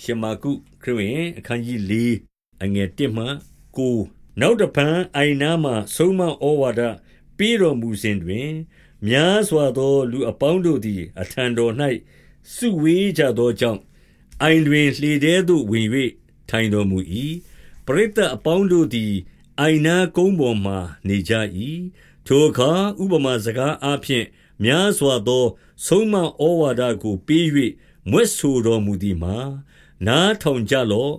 ရှမာကုခရစ်ဝင်အခန်းကြီး၄အငယ်၁မှ9နောက်တဖန်အိုင်နာမှဆုံးမဩဝါဒပေးတော်မူစဉ်တွင် များစွာသော လူအပေါင်းတို့သည် အထံတော်၌စုဝေးကြသောကြောင့်အိုင်တွင်လှေသေးသို့ဝင်၍ထိုင်တော်မူ၏ပရိသတ်အပေါင်းတို့သည်အိုင်နာကုန်းပေါ်မှနေကြ၏ထိုအခါဥပမာစကားအားဖြင့်များစွာသော ဆုံးမဩဝါဒကိုပေး၍မွဲ့ဆိုတော်မူသည်မှာ နားထောင်ကြလော့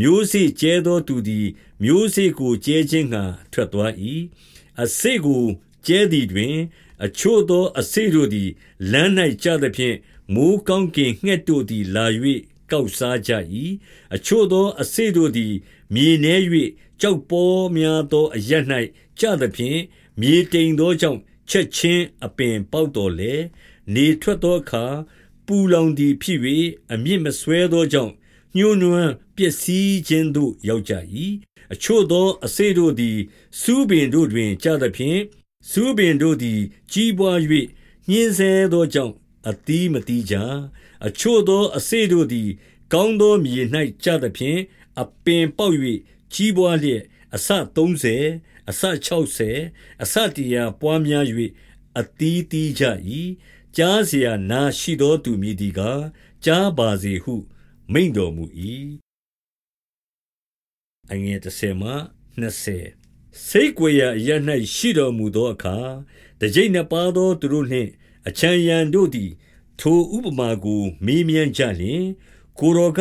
မျိုးစေ့ကျဲသောသူသည် မျိုးစေ့ကိုကျဲခြင်းငှာထွက်သွား၏အစေ့ကိုကျဲသည်တွင် အချို့သောအစေ့တို့သည်လမ်း၌ကျသဖြင့်မိုးကောင်းကင်ငှက်တို့သည်လာ၍ကောက်စားကြ၏အချို့သောအစေ့တို့သည် မြေနှဲ၍ကြောက်ပေါ်များသောအရ၌ကျသဖြင့်မြေတိမ်သောကြောင့်ချက်ချင်းအပင်ပေါက်တော်လေနေထွက်သောအခါပူလောင်သည်ဖြစ်၍အမြင့်မဆွဲသောကြောင့် ညှိုးနွမ်းပျက်စီးခြင်းသို့ရောက်ကြ၏အချို့သောအစေတို့သည်စူးပင်တို့တွင်ကျသဖြင့်စူးပင်တို့သည်ကြီးပွား၍ညှင်းဆဲသောကြောင့်အသီးမသီးကြအချို့သောအစေတို့သည် ကောင်းသောမြေ၌ကျသဖြင့်အပင်ပေါက်၍ကြီးပွားလျက်အဆ30အဆ60အဆတရာပွားများ၍အသီးသီးကြ၏ကြားเสียနာရှိသောသူမည်ဒီကားကြားပါစေဟု မိန်တော်မူ၏အငယ်30မှ20စိတ်ကိုယ်ရာရ၌ရှိတော်မူသောအခါတကြိတ်နှစ်ပါးသောသူတို့နှင့်အချမ်းရန်တို့သည် ထိုဥပမာကိုမေးမြန်းကြလျင်ကိုတော်က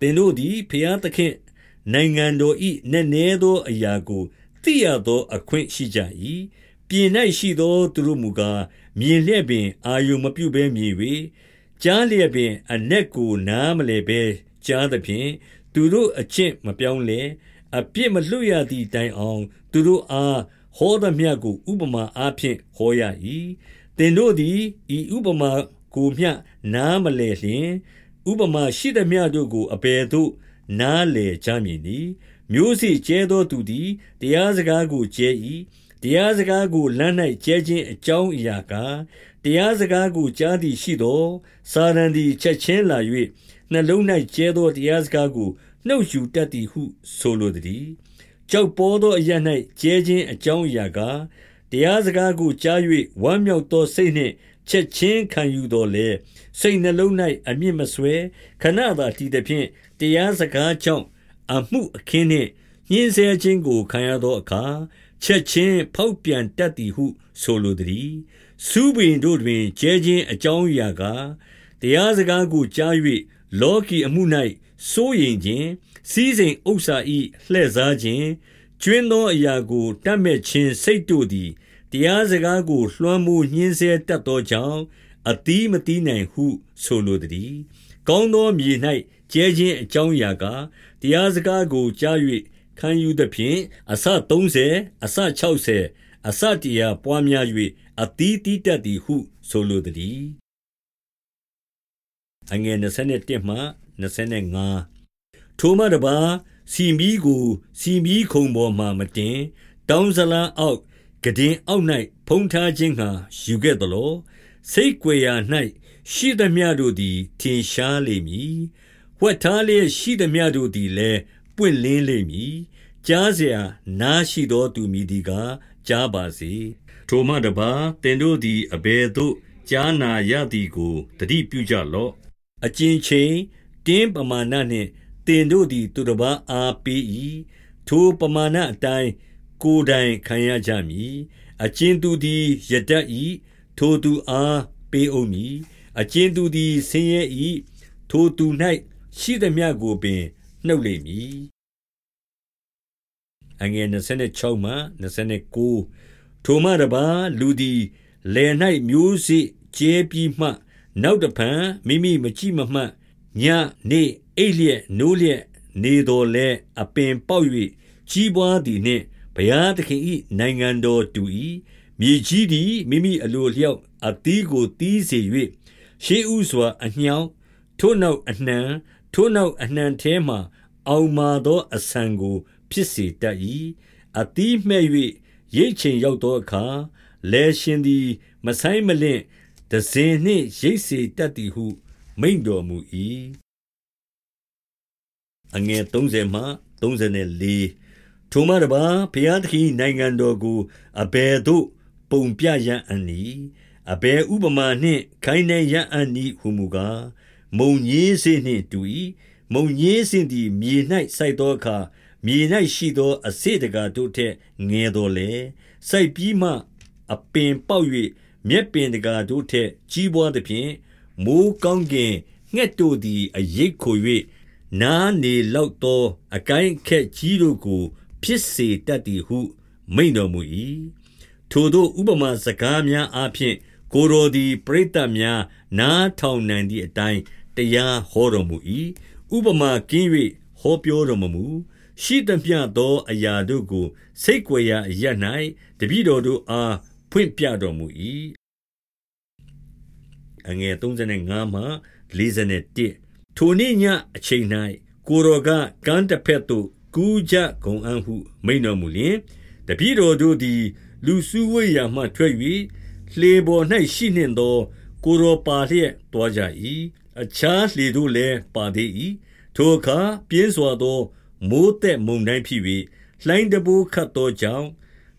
သင်တို့သည်ဖျားသခင့်နိုင်ငံတော်ဤနည်းနည်းသောအရာကိုသိရသောအခွင့်ရှိကြ၏ပြင်၌ရှိသောသူတို့မူကားမြင်လျက်ပင်အာယုံမပြုဘဲမြင်၍ ကြားလျက်ပင် အ내ကိုနားမလည်ဘဲကြားသဖြင့်သူတို့အကျင့်မပြောင်းလဲအပြစ်မလွတ်ရသည့်တိုင်အောင် သူတို့အားဟောသမျှကိုဥပမာအားဖြင့်ဟောရ၏သင်တို့သည်ဤဥပမာကိုမျှနားမလည်လျင်ဥပမာရှိသမျှတို့ကိုအဘယ်သို့နားလည်ကြမည်နည်းမျိုးစေ့ကျဲသောသူသည်တရားစကားကိုကျဲ၏ တရားစကားကိုလမ်း၌ကျဲခြင်းအကြောင်းအရာကားတရားစကားကိုကြားသည်ရှိသောစာရန်သည်ချက်ချင်းလာ၍နှလုံး၌ကျဲသောတရားစကားကိုနှုတ်ယူတတ်သည်ဟုဆိုလိုသည်ကြောက်ပေါ်သောအရ၌ကျဲခြင်းအကြောင်းအရာကားတရားစကားကိုကြား၍ဝမ်းမြောက်သောစိတ်နှင့်ချက်ချင်းခံယူတော်လေစိတ်နှလုံး၌အမြင့်မဆွဲခဏသာတည်သည်ဖြင့်တရားစကားကြောင့်အမှုအခင်းနှင့်ညှင်းဆဲခြင်းကိုခံရသောအခါ ချက်ချင်းဖောက်ပြန်တတ်သည်ဟု ဆိုလိုသည်စူးပင်တို့တွင်ကျဲခြင်းအကြောင်းအရာကားတရားစကားကိုကြား၍လောကီအမှု၌စိုးရင်ခြင်းစည်းစိမ်ဥစ္စာ၏လှည့်စားခြင်းကျွင်းသောအရာကိုတတ်မဲ့ခြင်းစိတ်တို့သည်တရားစကားကိုလွှမ်းမိုးညှင်းဆဲတတ်သောကြောင့်အတီးမတီးနိုင်ဟုဆိုလိုသည်ကောင်းသောမြေ၌ကျဲခြင်းအကြောင်းအရာကားတရားစကားကိုကြား၍ ခံယူသဖြင့်အဆ30အဆ60အဆတရာပွားများ၍အသီးတီးတတ်သည်ဟု ဆိုလိုသည်အငယ်21မှ25ထိုမှတပါစီမီကိုစီမီခုံပေါ်မှမတင်တောင်းဇလားအောက်ဂဒင်အောက်၌ဖုံးထားခြင်းငှာယူခဲ့သလိုစိတ်ကြွယ်ရာ၌ရှိသမျှတို့သည်ထင်ရှားလိမ့်မည်ဝှက်ထားလျက်ရှိသမျှတို့သည်လည်း ပွင့်လင်းလိမ့်မည်ကြားเสียနားရှိသောသူမည်ဒီကားကြားပါစေထိုမှတပါတင်တို့သည်အဘယ်သို့ကြားနာရသည်ကိုတတိပြုကြလော့အကျဉ်ချိန်တင်းပမာဏနှင့်တင်တို့သည်သူတစ်ပါးအားပေး၏ထိုပမာဏအတိုင်းကိုယ်တိုင်ခံရကြမည်အကျဉ်သူသည်ယတတ်၏ထိုသူအားပေးအောင်မည်အကျဉ်သူသည်ဆင်းရဲ၏ထိုသူ၌ရှိသမျှကိုပင်နှုတ်လိမ့်မည် အငယ်26မှ29ထိုမှတပါလူသည်လယ်၌မျိုးစေ့ကျဲပြီးမှ နောက်တဖန်မိမိမကြည့်မမှတ်ညနေအိပ်လျက်နိုးလျက်နေတော်လဲအပင်ပေါက်၍ကြီးပွားသည်နှင့်ဘုရားသခင်၏နိုင်ငံတော်တူ၏မြေကြီးသည်မိမိအလိုလျောက်အသီးကိုတီးစေ၍ရှေးဥစွာအညောင်းထို့နောက်အနှံထို့နောက်အနှံထဲမှအောင်မာသောအဆံကို ဖြစ်စေတတ်၏အသီးမှဲ့၍ရိတ်ချိန်ရောက်သောအခါလဲရှင်သည်မဆိုင်မလင့်တစင်နှင့်ရိတ်စေတတ်သည်ဟု မိန်တော်မူ၏အငယ်30မှ34ထိုမှတပါဘုရားသခင်နိုင်ငံတော်ကိုအဘယ်သို့ ပုံပြရအံ့ဤအဘယ်ဥပမာနှင့်ခိုင်းနိုင်ရအံ့ဤဟုမူကားမုံညင်းစေနှင့်တူ၏မုံညင်းစင်သည်မြေ၌စိုက်သောအခါ မြေ၌ရှိသော အစေတကာတို့ထက် ငယ်တော်လေစိုက်ပြီးမှ အပင်ပေါက်၍မြက်ပင်တကာတို့ထက် ကြီးပွားသဖြင့် မိုးကောင်းကင်ငှက်တို့သည် အရိပ်ခို၍နားနေလောက်သော အကိုင်းအခက်ကြီးတို့ကို ဖြစ်စေတတ်သည်ဟု မိန်တော်မူ၏ထိုတို့ ဥပမာစကားများအားဖြင့် ကိုယ်တော်သည် ပရိသတ်များ နားထောင်နိုင်သည့်အတိုင်း တရားဟောတော်မူ၏ဥပမာကင်း၍ဟောပြောတော်မမူ ရှိသမျှသောအရာတို့ကိုစိတ်ကြွယ်ရာအရ၌တပည့်တော်တို့အားဖွင့်ပြတော်မူ၏အငယ်35မှ41ထိုနေ့ညအချိန်၌ကိုတော်ကကမ်းတစ်ဖက်သို့ကူးကြကုန်အံ့ဟုမိန်တော်မူလျင်တပည့်တော်တို့သည် လူစုဝေးရာမှထွက်၍လေပေါ်၌ရှိနှင့်သော ကိုတော်ပါလျက်တွားကြ၏အခြားလေတို့လည်းပါသေး၏ထိုအခါပြင်းစွာသော မိုးသက်မုန်တိုင်းဖြစ်၍လှိုင်းတဘိုးခတ်သောကြောင့်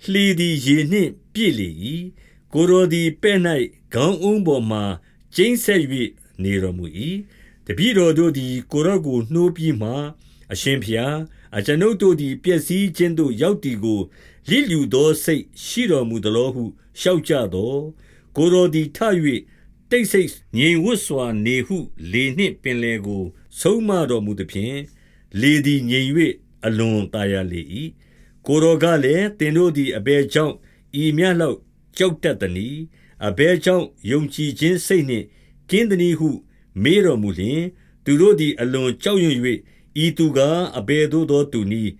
လှီသည်ရေနှင့်ပြည့်လေ၏ကိုယ်တော်သည်ပဲ့၌ခေါင်းအုံးပေါ်မှကျိန်းဆက်၍နေတော်မူ၏တပည့်တော်တို့သည်ကိုရော့ကိုနှိုးပြီးမှအရှင်ဖျားအကျွန်ုပ်တို့သည်ပျက်စီးခြင်းသို့ရောက်သည်ကိုလိလူသောစိတ်ရှိတော်မူသလောဟုလျှောက်ကြသောကိုရောသည်ထ၍တိတ်ဆိတ်ငြိမ်ဝတ်စွာနေဟု လေနှင့်ပင်လေကို ဆုံးမတော်မူသည်ဖြင့် လေသည်ငြိမ်၍အလွန်သာယာလေ၏ကိုတော်ကလည်းတင်တို့သည်အဘယ်ကြောင့်ဤမြတ်လောက်ကြောက်တတ်သနည်းအဘဲကြောင့်ယုံကြည်ခြင်းစိတ်နှင့်ကင်းသည်ဟု မေးတော်မူလျင်သူတို့သည်အလွန်ကြောက်ရွံ့၍ဤသူကအဘဲသို့သောသူနည်း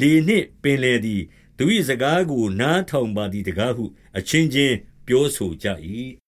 လေနှင့်ပင်လေသည်သူ၏စကားကိုနားထောင်ပါသည်တကားဟု အချင်းချင်းပြောဆိုကြ၏